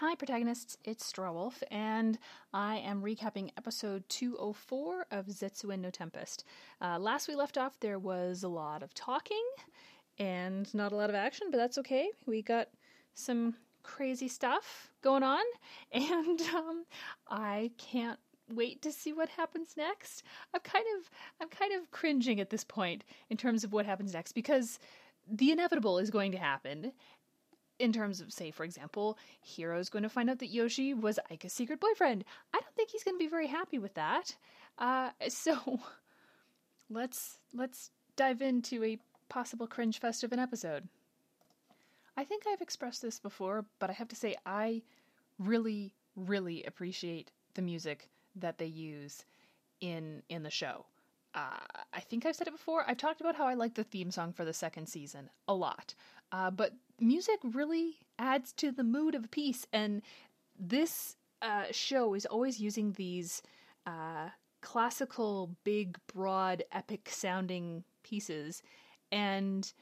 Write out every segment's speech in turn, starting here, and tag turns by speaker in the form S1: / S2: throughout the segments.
S1: Hi, protagonists. It's Strawwolf, and I am recapping episode 204 of Zetsuen no Tempest. Uh, last we left off, there was a lot of talking and not a lot of action, but that's okay. We got some crazy stuff going on, and um, I can't wait to see what happens next. I'm kind of I'm kind of cringing at this point in terms of what happens next because the inevitable is going to happen in terms of, say, for example, Hiro's going to find out that Yoshi was Aika's secret boyfriend. I don't think he's going to be very happy with that. Uh, so let's let's dive into a possible cringe fest of an episode. I think I've expressed this before, but I have to say I really, really appreciate the music that they use in in the show. Uh, I think I've said it before. I've talked about how I like the theme song for the second season a lot. Uh, but music really adds to the mood of a piece, and this uh, show is always using these uh, classical, big, broad, epic sounding pieces, and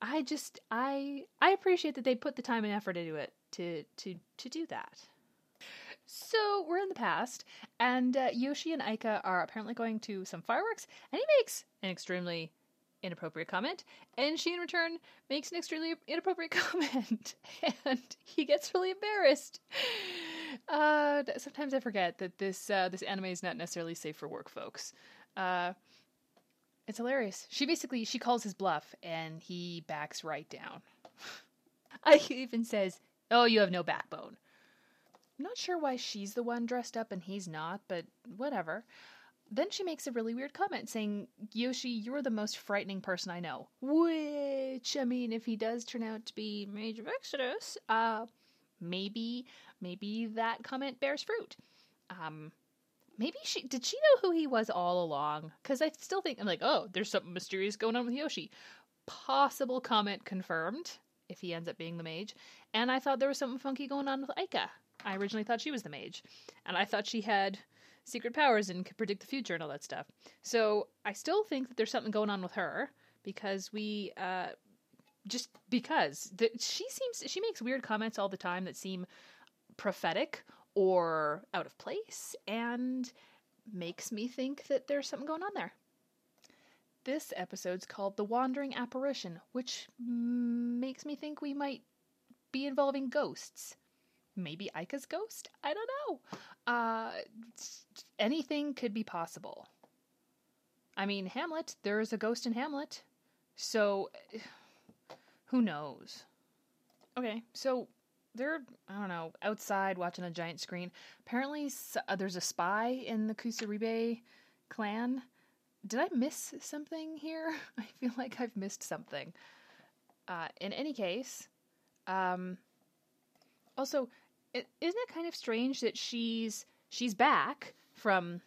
S1: I just I I appreciate that they put the time and effort into it to to to do that. So we're in the past, and uh, Yoshi and Aika are apparently going to some fireworks, and he makes an extremely inappropriate comment, and she in return makes an extremely inappropriate comment, and he gets really embarrassed. Uh, sometimes I forget that this uh, this anime is not necessarily safe for work folks. Uh, it's hilarious. She basically she calls his bluff, and he backs right down. I even says, "Oh, you have no backbone." Not sure why she's the one dressed up and he's not, but whatever. Then she makes a really weird comment saying, Yoshi, you're the most frightening person I know. Which, I mean, if he does turn out to be Mage of Exodus, uh, maybe, maybe that comment bears fruit. Um, maybe she, did she know who he was all along? Because I still think, I'm like, oh, there's something mysterious going on with Yoshi. Possible comment confirmed, if he ends up being the mage. And I thought there was something funky going on with Aika. I originally thought she was the mage, and I thought she had secret powers and could predict the future and all that stuff. So I still think that there's something going on with her because we uh, just because the, she seems she makes weird comments all the time that seem prophetic or out of place and makes me think that there's something going on there. This episode's called The Wandering Apparition, which makes me think we might be involving ghosts maybe Aika's ghost? I don't know. Uh, anything could be possible. I mean, Hamlet, there's a ghost in Hamlet. So, who knows? Okay, so they're, I don't know, outside watching a giant screen. Apparently, uh, there's a spy in the Kusaribe clan. Did I miss something here? I feel like I've missed something. Uh, in any case, um, also, is not it kind of strange that she's she's back from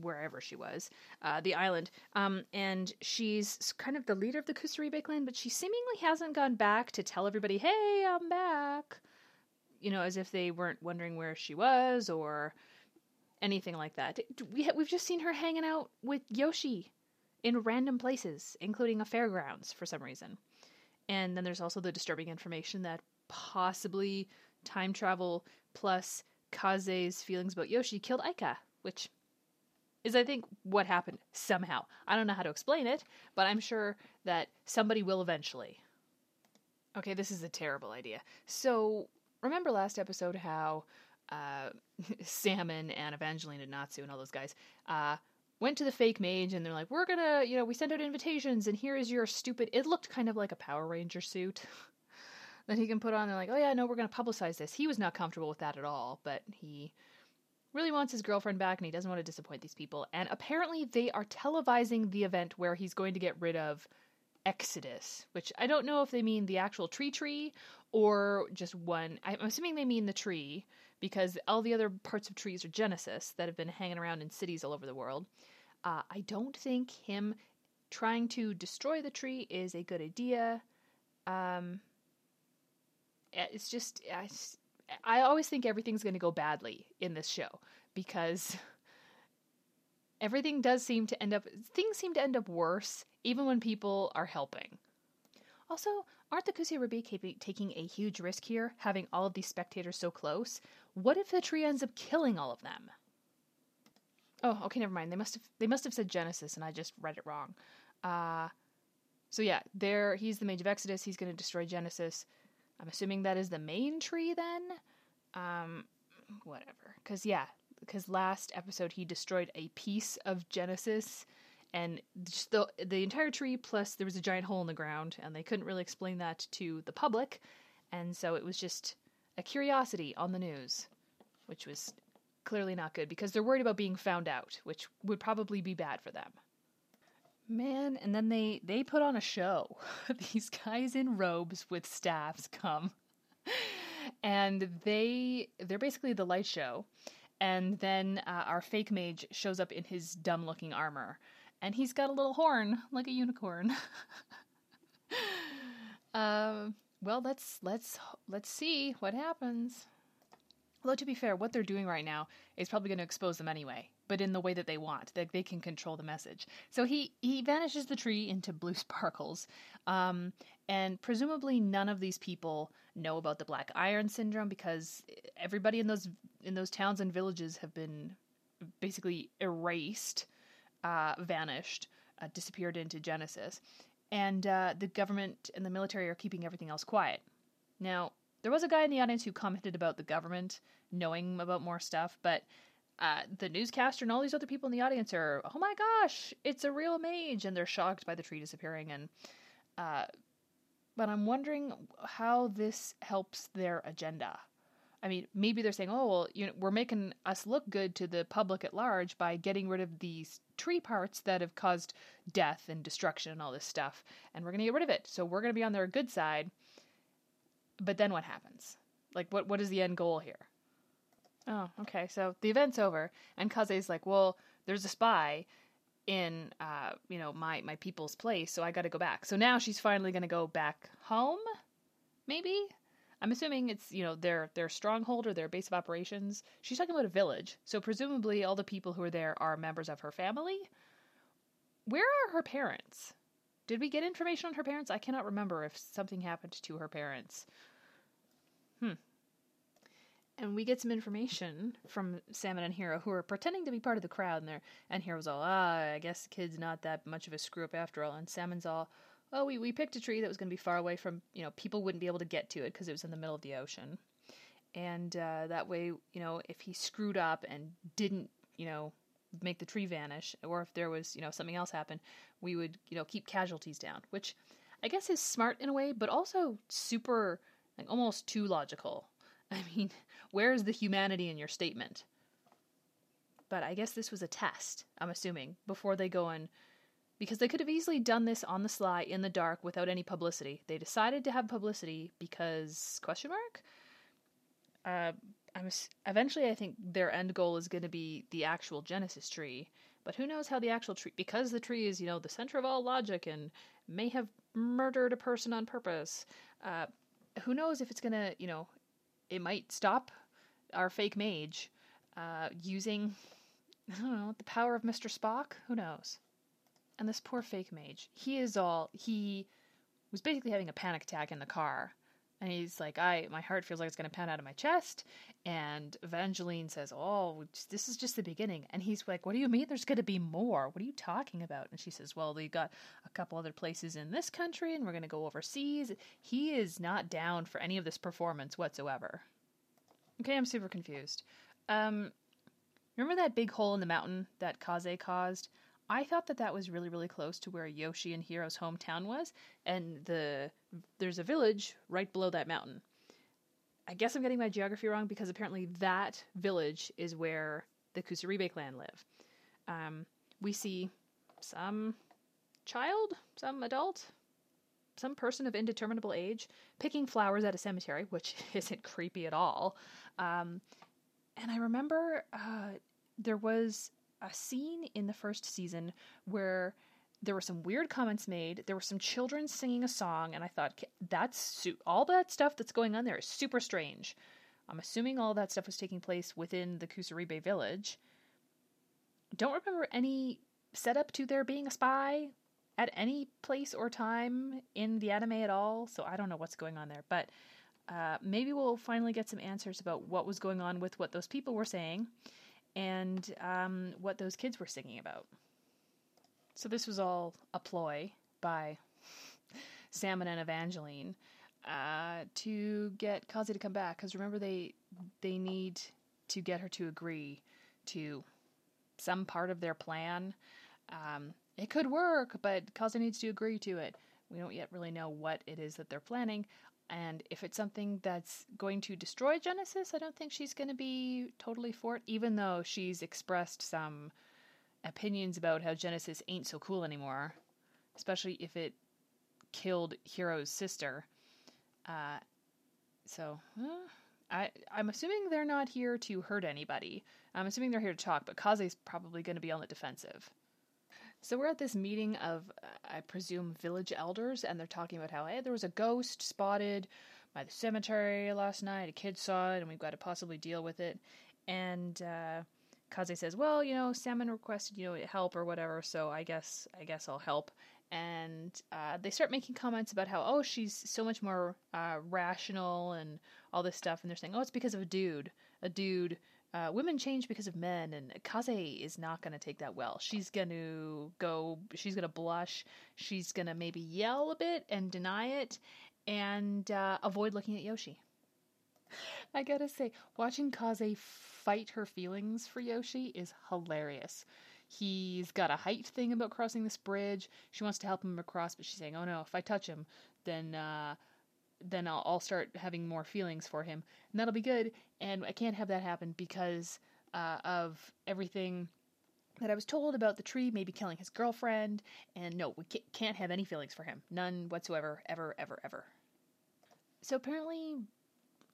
S1: wherever she was, uh, the island, um, and she's kind of the leader of the Kusaribe clan, but she seemingly hasn't gone back to tell everybody, "Hey, I'm back," you know, as if they weren't wondering where she was or anything like that. We we've just seen her hanging out with Yoshi in random places, including a fairgrounds for some reason. And then there's also the disturbing information that possibly time travel plus Kaze's feelings about Yoshi killed Aika, which is, I think, what happened somehow. I don't know how to explain it, but I'm sure that somebody will eventually. Okay, this is a terrible idea. So, remember last episode how uh, Samon and Evangeline Natsu and all those guys uh, went to the fake mage and they're like, we're gonna, you know, we sent out invitations and here is your stupid. It looked kind of like a Power Ranger suit. that he can put on. They're like, oh yeah, no, we're going to publicize this. He was not comfortable with that at all, but he really wants his girlfriend back and he doesn't want to disappoint these people. And apparently, they are televising the event where he's going to get rid of Exodus, which I don't know if they mean the actual tree tree or just one. I'm assuming they mean the tree because all the other parts of trees are Genesis that have been hanging around in cities all over the world. Uh, I don't think him trying to destroy the tree is a good idea. Um, it's just I, I always think everything's going to go badly in this show because everything does seem to end up things seem to end up worse even when people are helping. Also, aren't the Kusaribe taking a huge risk here, having all of these spectators so close? What if the tree ends up killing all of them? Oh, okay, never mind. They must have they must have said Genesis, and I just read it wrong. Uh, so yeah, there he's the mage of Exodus. He's going to destroy Genesis. I'm assuming that is the main tree then. Um, whatever. Because yeah, because last episode he destroyed a piece of Genesis, and just the the entire tree. Plus there was a giant hole in the ground, and they couldn't really explain that to the public, and so it was just a curiosity on the news, which was clearly not good because they're worried about being found out, which would probably be bad for them. Man, and then they they put on a show. These guys in robes with staffs come. and they they're basically the light show. And then uh, our fake mage shows up in his dumb looking armor and he's got a little horn like a unicorn. uh, well, let's let's let's see what happens. Although to be fair, what they're doing right now is probably going to expose them anyway, but in the way that they want, that they can control the message. So he he vanishes the tree into blue sparkles, um, and presumably none of these people know about the Black Iron syndrome because everybody in those in those towns and villages have been basically erased, uh, vanished, uh, disappeared into Genesis, and uh, the government and the military are keeping everything else quiet. Now, there was a guy in the audience who commented about the government knowing about more stuff, but uh, the newscaster and all these other people in the audience are, oh my gosh, it's a real mage, and they're shocked by the tree disappearing. And uh, but I'm wondering how this helps their agenda. I mean, maybe they're saying, oh well, you know, we're making us look good to the public at large by getting rid of these tree parts that have caused death and destruction and all this stuff, and we're going to get rid of it. So we're going to be on their good side but then what happens? Like, what what is the end goal here? Oh, okay. So the event's over, and Kaze's like, "Well, there's a spy in, uh, you know, my my people's place, so I got to go back." So now she's finally going to go back home. Maybe I'm assuming it's you know their their stronghold or their base of operations. She's talking about a village, so presumably all the people who are there are members of her family. Where are her parents? Did we get information on her parents? I cannot remember if something happened to her parents. Hmm. And we get some information from Samon and Hiro, who are pretending to be part of the crowd, and there. And Hiro's all, ah, I guess the kid's not that much of a screw up after all. And Samon's all, oh, we we picked a tree that was going to be far away from, you know, people wouldn't be able to get to it because it was in the middle of the ocean. And uh, that way, you know, if he screwed up and didn't, you know, make the tree vanish, or if there was, you know, something else happen, we would, you know, keep casualties down, which I guess is smart in a way, but also super, like almost too logical. I mean, where is the humanity in your statement? But I guess this was a test, I'm assuming, before they go and. Because they could have easily done this on the sly in the dark without any publicity. They decided to have publicity because. question mark? Uh, I'm eventually I think their end goal is going to be the actual Genesis tree, but who knows how the actual tree because the tree is, you know, the center of all logic and may have murdered a person on purpose. Uh, who knows if it's to, you know, it might stop our fake mage uh, using I don't know, the power of Mr. Spock, who knows. And this poor fake mage, he is all he was basically having a panic attack in the car and he's like, I my heart feels like it's gonna pound out of my chest. And Evangeline says, Oh, this is just the beginning. And he's like, What do you mean there's gonna be more? What are you talking about? And she says, Well, they got a couple other places in this country and we're gonna go overseas. He is not down for any of this performance whatsoever. Okay, I'm super confused. Um remember that big hole in the mountain that Kaze caused? I thought that that was really really close to where Yoshi and Hiro's hometown was, and the there's a village right below that mountain. I guess I'm getting my geography wrong because apparently that village is where the Kusaribe clan live. Um, we see some child, some adult, some person of indeterminable age picking flowers at a cemetery, which isn't creepy at all. Um, and I remember uh, there was a scene in the first season where there were some weird comments made. There were some children singing a song, and I thought that's su- all that stuff that's going on there is super strange. I'm assuming all that stuff was taking place within the Kusaribe village. Don't remember any setup to there being a spy at any place or time in the anime at all. So I don't know what's going on there, but uh, maybe we'll finally get some answers about what was going on with what those people were saying and um, what those kids were singing about. So this was all a ploy by Samon and Evangeline uh, to get Kaze to come back. Because remember, they they need to get her to agree to some part of their plan. Um, it could work, but Kaze needs to agree to it. We don't yet really know what it is that they're planning. And if it's something that's going to destroy Genesis, I don't think she's going to be totally for it, even though she's expressed some opinions about how Genesis ain't so cool anymore, especially if it killed Hiro's sister. Uh, so, uh, I, I'm assuming they're not here to hurt anybody. I'm assuming they're here to talk, but Kaze's probably going to be on the defensive. So we're at this meeting of, I presume, village elders, and they're talking about how, hey, there was a ghost spotted by the cemetery last night. A kid saw it, and we've got to possibly deal with it. And uh, Kaze says, well, you know, Samon requested, you know, help or whatever, so I guess, I guess I'll help. And uh, they start making comments about how, oh, she's so much more uh, rational and all this stuff. And they're saying, oh, it's because of a dude, a dude uh, women change because of men, and Kaze is not going to take that well. She's going to go, she's going to blush, she's going to maybe yell a bit and deny it, and uh, avoid looking at Yoshi. I gotta say, watching Kaze fight her feelings for Yoshi is hilarious. He's got a height thing about crossing this bridge. She wants to help him across, but she's saying, "Oh no, if I touch him, then uh, then I'll, I'll start having more feelings for him, and that'll be good. And I can't have that happen because uh, of everything that I was told about the tree maybe killing his girlfriend. And no, we can't have any feelings for him, none whatsoever, ever, ever, ever. So apparently,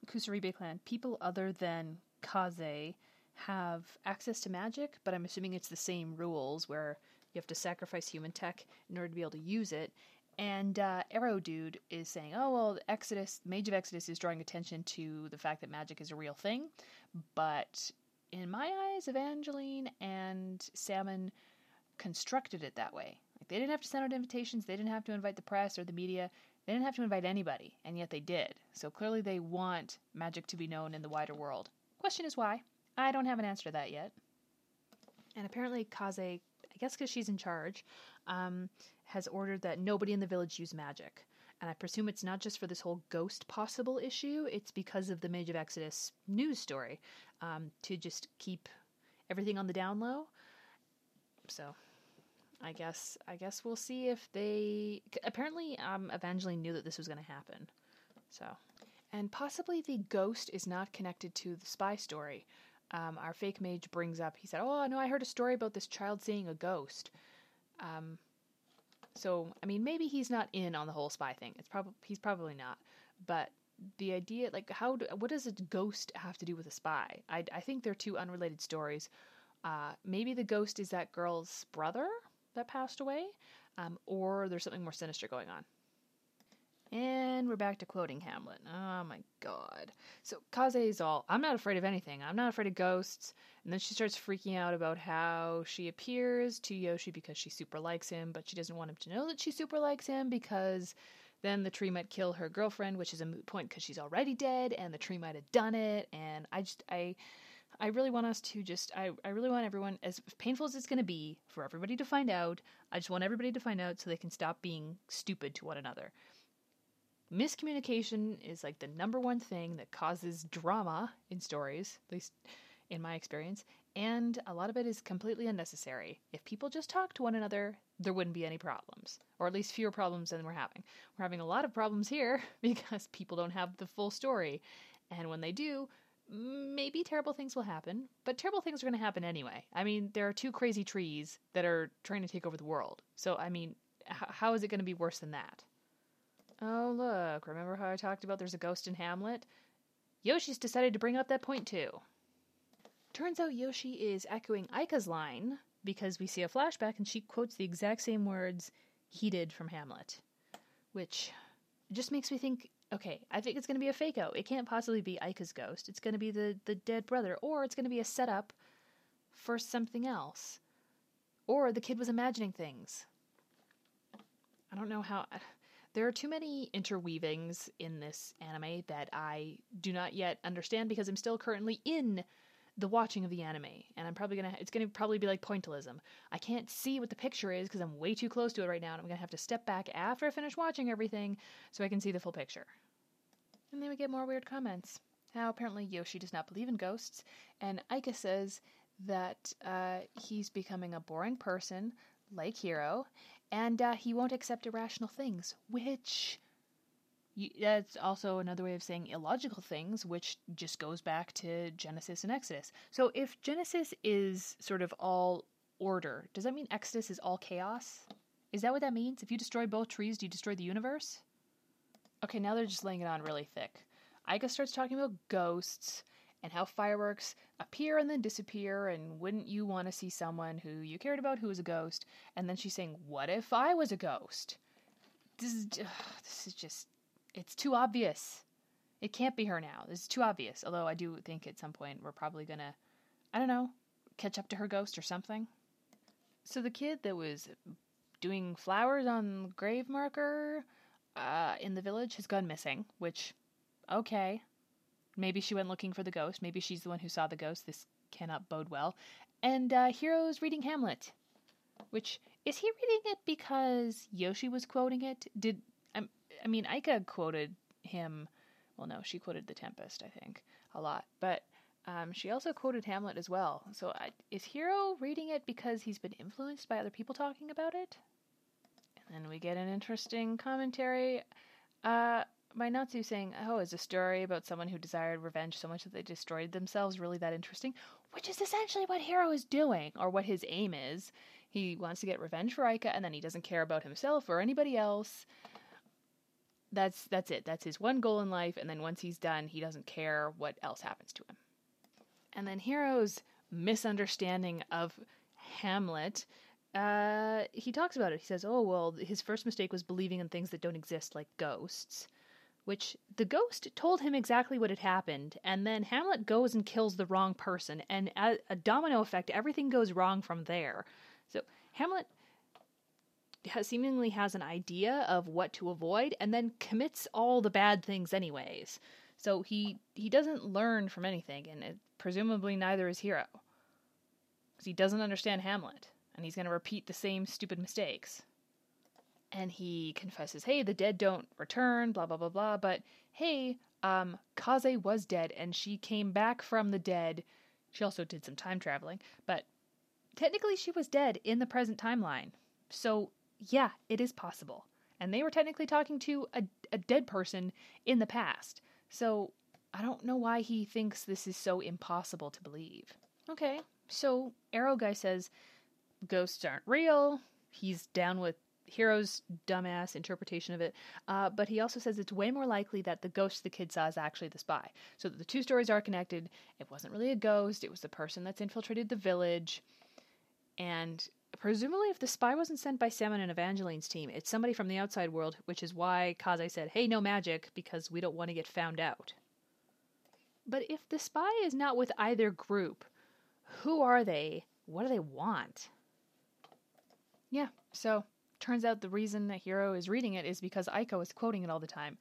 S1: Kusaribe clan, people other than Kaze have access to magic, but I'm assuming it's the same rules where you have to sacrifice human tech in order to be able to use it. And uh, Arrow Dude is saying, oh, well, Exodus, Mage of Exodus is drawing attention to the fact that magic is a real thing. But in my eyes, Evangeline and Samon constructed it that way. Like they didn't have to send out invitations, they didn't have to invite the press or the media, they didn't have to invite anybody, and yet they did. So clearly they want magic to be known in the wider world. Question is why? I don't have an answer to that yet. And apparently Kaze, guess because she's in charge, um, has ordered that nobody in the village use magic. And I presume it's not just for this whole ghost possible issue, it's because of the Mage of Exodus news story um, to just keep everything on the down low. So I guess I guess we'll see if they apparently um, Evangeline knew that this was going to happen. So and possibly the ghost is not connected to the spy story. Um, our fake mage brings up. He said, "Oh no, I heard a story about this child seeing a ghost." Um, so I mean, maybe he's not in on the whole spy thing. It's probably he's probably not. But the idea, like, how do, what does a ghost have to do with a spy? I I think they're two unrelated stories. Uh, maybe the ghost is that girl's brother that passed away, um, or there's something more sinister going on. And we're back to quoting Hamlet. Oh my god. So Kaze is all, I'm not afraid of anything. I'm not afraid of ghosts. And then she starts freaking out about how she appears to Yoshi because she super likes him, but she doesn't want him to know that she super likes him because then the tree might kill her girlfriend, which is a moot point because she's already dead and the tree might have done it. And I just, I. I really want us to just, I, I really want everyone, as painful as it's going to be for everybody to find out, I just want everybody to find out so they can stop being stupid to one another miscommunication is like the number one thing that causes drama in stories, at least in my experience, and a lot of it is completely unnecessary. If people just talk to one another, there wouldn't be any problems, or at least fewer problems than we're having. We're having a lot of problems here because people don't have the full story, and when they do, maybe terrible things will happen, but terrible things are going to happen anyway. I mean, there are two crazy trees that are trying to take over the world. So, I mean, how is it going to be worse than that? Oh, look, remember how I talked about there's a ghost in Hamlet? Yoshi's decided to bring up that point too. Turns out Yoshi is echoing Aika's line because we see a flashback and she quotes the exact same words he did from Hamlet. Which just makes me think okay, I think it's going to be a fake out. It can't possibly be Aika's ghost. It's going to be the, the dead brother, or it's going to be a setup for something else. Or the kid was imagining things. I don't know how. There are too many interweavings in this anime that I do not yet understand because I'm still currently in the watching of the anime, and I'm probably gonna. It's gonna probably be like pointillism. I can't see what the picture is because I'm way too close to it right now, and I'm gonna have to step back after I finish watching everything so I can see the full picture. And then we get more weird comments. How apparently Yoshi does not believe in ghosts, and Aika says that uh, he's becoming a boring person like Hiro, and uh, he won't accept irrational things, which you, that's also another way of saying illogical things, which just goes back to Genesis and Exodus. So if Genesis is sort of all order, does that mean Exodus is all chaos? Is that what that means? If you destroy both trees, do you destroy the universe? Okay, now they're just laying it on really thick. Aika starts talking about ghosts and how fireworks appear and then disappear, and wouldn't you want to see someone who you cared about who was a ghost? And then she's saying, What if I was a ghost? This is, ugh, this is just it's too obvious. It can't be her now. This is too obvious. Although I do think at some point we're probably gonna, I don't know, catch up to her ghost or something. So the kid that was doing flowers on the grave marker uh, in the village has gone missing, which, okay. Maybe she went looking for the ghost. Maybe she's the one who saw the ghost. This cannot bode well. And uh, Hiro's reading Hamlet, which is he reading it because Yoshi was quoting it? Did I mean, Aika quoted him. Well, no, she quoted The Tempest, I think, a lot. But um, she also quoted Hamlet as well. So I, is Hiro reading it because he's been influenced by other people talking about it? And then we get an interesting commentary uh, by Natsu saying, Oh, is a story about someone who desired revenge so much that they destroyed themselves really that interesting? Which is essentially what Hiro is doing, or what his aim is. He wants to get revenge for Aika, and then he doesn't care about himself or anybody else that's that's it. That's his one goal in life, and then once he's done, he doesn't care what else happens to him. And then Hiro's misunderstanding of Hamlet. Uh, he talks about it. He says, "Oh well, his first mistake was believing in things that don't exist, like ghosts." Which the ghost told him exactly what had happened, and then Hamlet goes and kills the wrong person, and a, domino effect, everything goes wrong from there. So Hamlet has, seemingly has an idea of what to avoid and then commits all the bad things anyways. So he he doesn't learn from anything, and it, presumably neither is Hiro, because he doesn't understand Hamlet, and he's going to repeat the same stupid mistakes. And he confesses, "Hey, the dead don't return." Blah blah blah blah. But hey, um, Kaze was dead, and she came back from the dead. She also did some time traveling, but technically she was dead in the present timeline. So yeah, it is possible. And they were technically talking to a, a dead person in the past. So I don't know why he thinks this is so impossible to believe. Okay, so Arrow Guy says ghosts aren't real. He's down with Hiro's dumbass interpretation of it, uh, but he also says it's way more likely that the ghost the kid saw is actually the spy. So the two stories are connected. It wasn't really a ghost, it was the person that's infiltrated the village. And presumably if the spy wasn't sent by Salmon and Evangeline's team, it's somebody from the outside world, which is why Kaze said, hey, no magic, because we don't want to get found out. But if the spy is not with either group, who are they? What do they want? Yeah, so turns out the reason that Hiro is reading it is because Aika is quoting it all the time.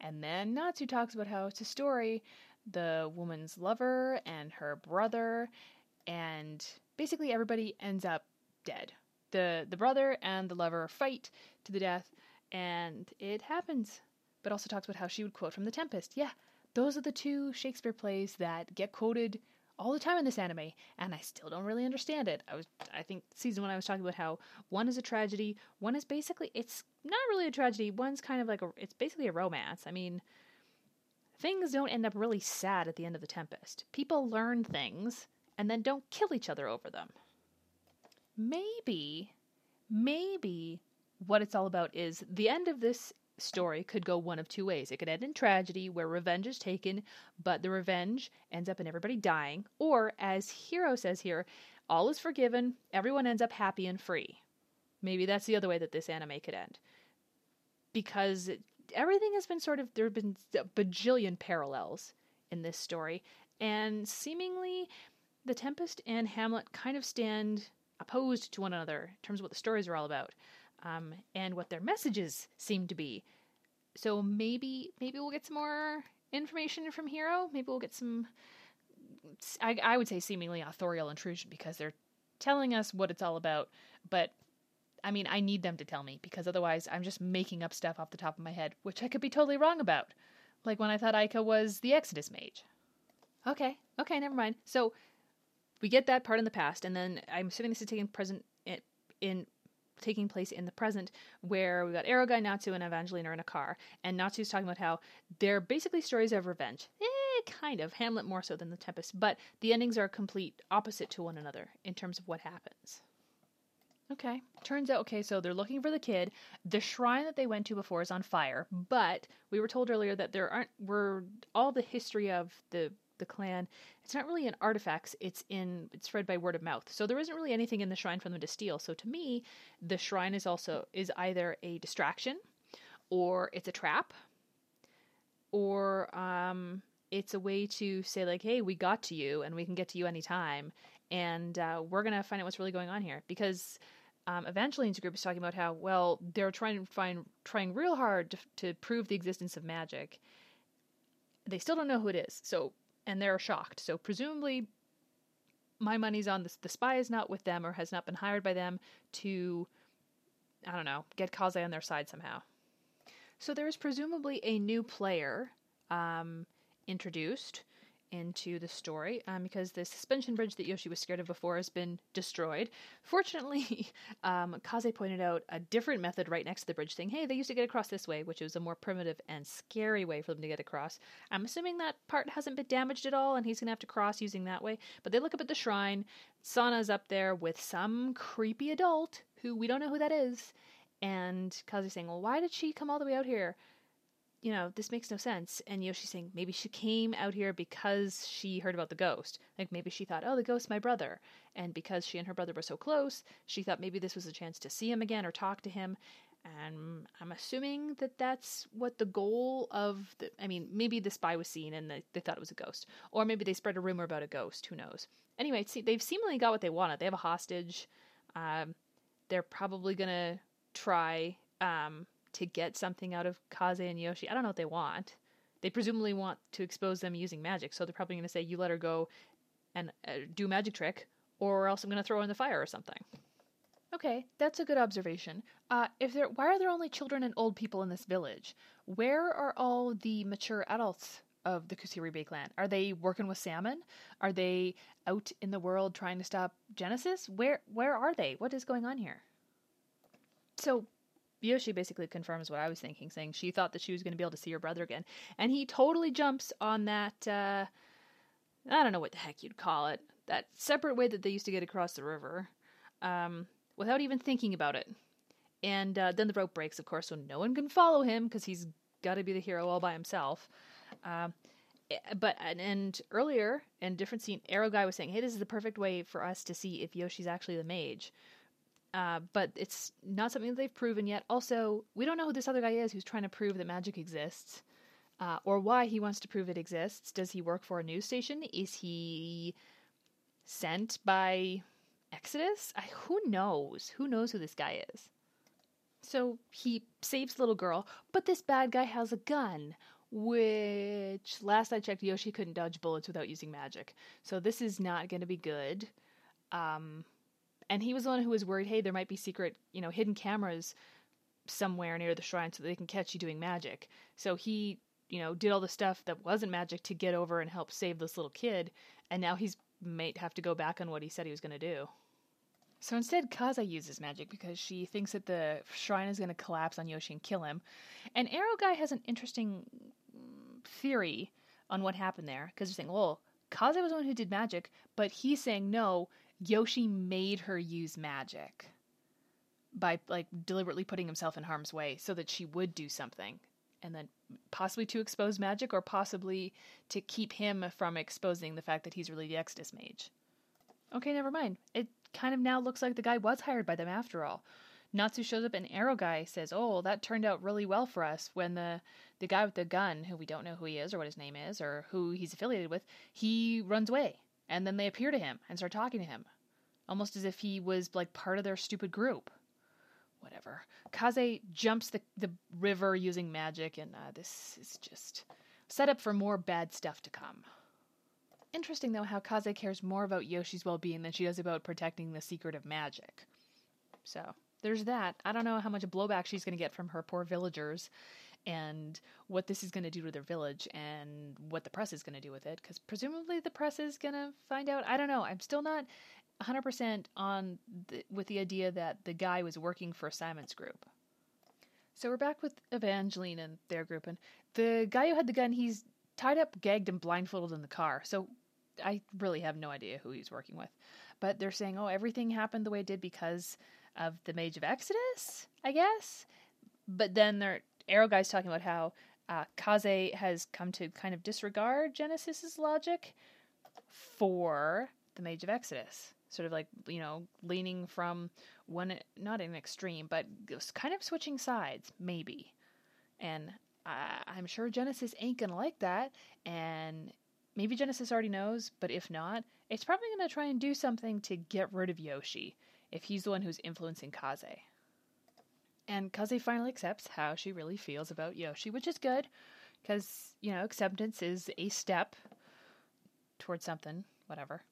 S1: And then Natsu talks about how it's a story the woman's lover and her brother, and basically everybody ends up dead. The the brother and the lover fight to the death, and it happens. But also talks about how she would quote from The Tempest. Yeah, those are the two Shakespeare plays that get quoted all the time in this anime, and I still don't really understand it. I was I think season one I was talking about how one is a tragedy, one is basically it's not really a tragedy, one's kind of like a it's basically a romance. I mean things don't end up really sad at the end of the Tempest. People learn things and then don't kill each other over them maybe, maybe what it's all about is the end of this story could go one of two ways. It could end in tragedy where revenge is taken, but the revenge ends up in everybody dying, or as Hiro says here, all is forgiven, everyone ends up happy and free. Maybe that's the other way that this anime could end. Because everything has been sort of there have been a bajillion parallels in this story, and seemingly the Tempest and Hamlet kind of stand opposed to one another in terms of what the stories are all about. Um, and what their messages seem to be. So maybe maybe we'll get some more information from Hiro. Maybe we'll get some. I, I would say seemingly authorial intrusion because they're telling us what it's all about, but I mean, I need them to tell me because otherwise I'm just making up stuff off the top of my head, which I could be totally wrong about. Like when I thought Aika was the Exodus mage. Okay, okay, never mind. So we get that part in the past, and then I'm assuming this is taking present in, in taking place in the present, where we got Arrow Guy, Natsu, and Evangeline are in a car, and Natsu's talking about how they're basically stories of revenge. Eh, kind of. Hamlet more so than The Tempest, but the endings are complete opposite to one another in terms of what happens. Okay. Turns out, okay, so they're looking for the kid. The shrine that they went to before is on fire, but we were told earlier that there aren't, were all the history of the the clan. It's not really in artifacts it's in it's spread by word of mouth. So there isn't really anything in the shrine for them to steal. So to me the shrine is also is either a distraction or it's a trap or um it's a way to say like hey we got to you and we can get to you anytime and uh, we're gonna find out what's really going on here. Because um, Evangeline's group is talking about how well they're trying to find trying real hard to, to prove the existence of magic. They still don't know who it is, so and they're shocked. So presumably, my money's on. The spy is not with them or has not been hired by them to, I don't know, get Kaze on their side somehow. So there is presumably a new player um, introduced into the story um, because the suspension bridge that Yoshi was scared of before has been destroyed. Fortunately, um, Kaze pointed out a different method right next to the bridge, saying, hey, they used to get across this way, which was a more primitive and scary way for them to get across. I'm assuming that part hasn't been damaged at all, and he's going to have to cross using that way. But they look up at the shrine. Sana's up there with some creepy adult who we don't know who that is. And Kaze's saying, well, why did she come all the way out here? You know, this makes no sense. And Yoshi's saying maybe she came out here because she heard about the ghost. Like maybe she thought, oh, the ghost's my brother. And because she and her brother were so close, she thought maybe this was a chance to see him again or talk to him. And I'm assuming that that's what the goal of the. I mean, maybe the spy was seen and they, they thought it was a ghost. Or maybe they spread a rumor about a ghost. Who knows? Anyway, see, they've seemingly got what they wanted. They have a hostage. Um, they're probably going to try um, to get something out of Kaze and Yoshi. I don't know what they want. They presumably want to expose them using magic, so they're probably going to say, "You let her go and uh, do magic trick, or else I'm going to throw her in the fire or something." Okay, that's a good observation. Uh, if there, why are there only children and old people in this village? Where are all the mature adults of the Kusaribe clan? Are they working with Samon? Are they out in the world trying to stop Genesis? Where where are they? What is going on here? So Yoshi basically confirms what I was thinking, saying she thought that she was going to be able to see her brother again. And he totally jumps on that, uh, I don't know what the heck you'd call it, that separate way that they used to get across the river, um, without even thinking about it. And uh, then the rope breaks, of course, so no one can follow him because he's got to be the hero all by himself. Uh, but and, and earlier in different scene, Arrow guy was saying, "Hey, this is the perfect way for us to see if Yoshi's actually the mage." Uh, but it's not something that they've proven yet. Also, we don't know who this other guy is who's trying to prove that magic exists, uh, or why he wants to prove it exists. Does he work for a news station? Is he sent by Exodus? I, who knows? Who knows who this guy is? So he saves the little girl, but this bad guy has a gun, which last I checked, Yoshi couldn't dodge bullets without using magic. So this is not going to be good. Um, and he was the one who was worried, hey, there might be secret, you know, hidden cameras somewhere near the shrine so they can catch you doing magic. So he, you know, did all the stuff that wasn't magic to get over and help save this little kid, and now he's might have to go back on what he said he was going to do. So instead, Kaze uses magic because she thinks that the shrine is going to collapse on Yoshi and kill him. And Arrow Guy has an interesting theory on what happened there because they're saying, well, Kaze was the one who did magic, but he's saying no, Yoshi made her use magic by like deliberately putting himself in harm's way so that she would do something and then possibly to expose magic or possibly to keep him from exposing the fact that he's really the Exodus mage. Okay, never mind. It kind of now looks like the guy was hired by them after all. Natsu shows up and Arrow Guy says, "Oh, that turned out really well for us." When the the guy with the gun, who we don't know who he is or what his name is or who he's affiliated with, he runs away, and then they appear to him and start talking to him almost as if he was like part of their stupid group. whatever. Kaze jumps the the river using magic, and uh, this is just set up for more bad stuff to come. Interesting though how Kaze cares more about Yoshi's well-being than she does about protecting the secret of magic. So there's that. I don't know how much blowback she's going to get from her poor villagers and what this is going to do to their village and what the press is going to do with it because presumably the press is going to find out. I don't know. I'm still not 100% on the, with the idea that the guy was working for simon's group. So we're back with evangeline and their group and the guy who had the gun he's tied up gagged and blindfolded in the car. So i really have no idea who he's working with. But they're saying oh everything happened the way it did because of the mage of exodus i guess? But then they're Arrow Guy's talking about how uh, Kaze has come to kind of disregard Genesis's logic for the Mage of Exodus. Sort of like, you know, leaning from one, not an extreme, but kind of switching sides, maybe. And I'm sure Genesis ain't gonna like that. And maybe Genesis already knows, but if not, it's probably gonna try and do something to get rid of Yoshi if he's the one who's influencing Kaze. And Kaze finally accepts how she really feels about Yoshi, which is good because, you know, acceptance is a step towards something, whatever.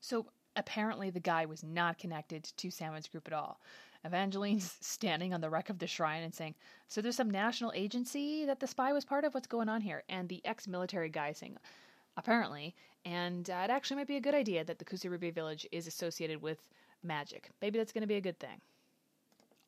S1: So apparently the guy was not connected to Samon's group at all. Evangeline's standing on the wreck of the shrine and saying, So there's some national agency that the spy was part of? What's going on here? And the ex military guy saying, Apparently. And uh, it actually might be a good idea that the Kusaribe village is associated with magic. Maybe that's going to be a good thing.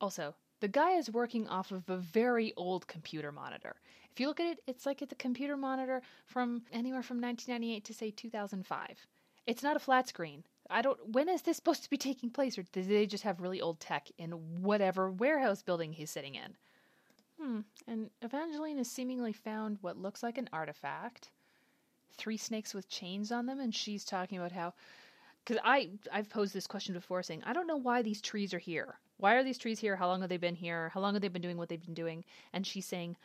S1: Also, the guy is working off of a very old computer monitor. If you look at it, it's like it's a computer monitor from anywhere from 1998 to say 2005. It's not a flat screen. I don't. When is this supposed to be taking place, or do they just have really old tech in whatever warehouse building he's sitting in? Hmm. And Evangeline has seemingly found what looks like an artifact. Three snakes with chains on them, and she's talking about how. Because I I've posed this question before, saying I don't know why these trees are here. Why are these trees here? How long have they been here? How long have they been doing what they've been doing? And she's saying,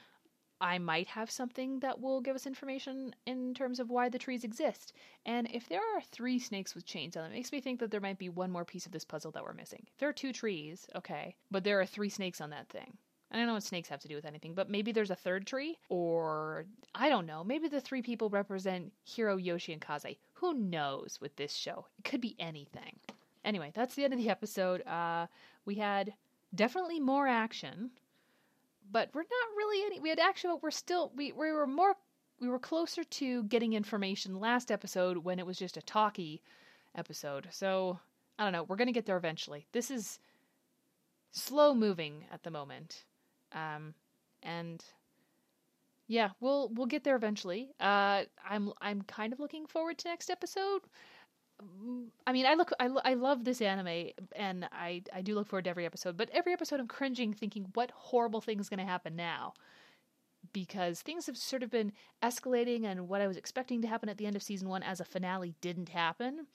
S1: I might have something that will give us information in terms of why the trees exist. And if there are three snakes with chains on them, it makes me think that there might be one more piece of this puzzle that we're missing. If there are two trees, okay, but there are three snakes on that thing. I don't know what snakes have to do with anything, but maybe there's a third tree, or I don't know. Maybe the three people represent Hiro, Yoshi, and Kaze. Who knows with this show? It could be anything. Anyway, that's the end of the episode. Uh, we had definitely more action, but we're not really any. We had action, but we're still we we were more we were closer to getting information last episode when it was just a talky episode. So I don't know. We're gonna get there eventually. This is slow moving at the moment, um, and yeah, we'll we'll get there eventually. Uh, I'm I'm kind of looking forward to next episode. I mean, I look, I, I love this anime, and I, I do look forward to every episode. But every episode, I'm cringing, thinking, what horrible thing is going to happen now? Because things have sort of been escalating, and what I was expecting to happen at the end of season one as a finale didn't happen,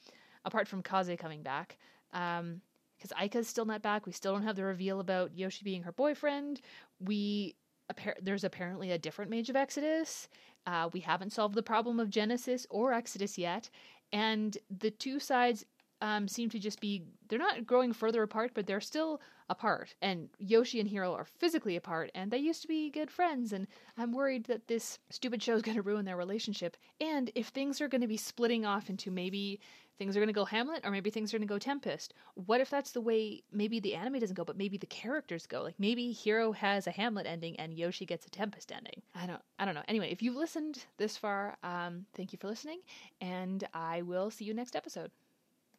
S1: apart from Kaze coming back. Um, because Aika's still not back. We still don't have the reveal about Yoshi being her boyfriend. We appar- there's apparently a different Mage of Exodus. Uh, we haven't solved the problem of Genesis or Exodus yet, and the two sides um, seem to just be they're not growing further apart but they're still apart. And yoshi and hiro are physically apart and they used to be good friends and i'm worried that this stupid show is going to ruin their relationship. And if things are going to be splitting off into maybe things are going to go hamlet or maybe things are going to go tempest. What if that's the way maybe the anime doesn't go but maybe the characters go? Like maybe Hiro has a hamlet ending and yoshi gets a tempest ending. I don't i don't know. Anyway if you've listened this far um, thank you for listening and i will see you next episode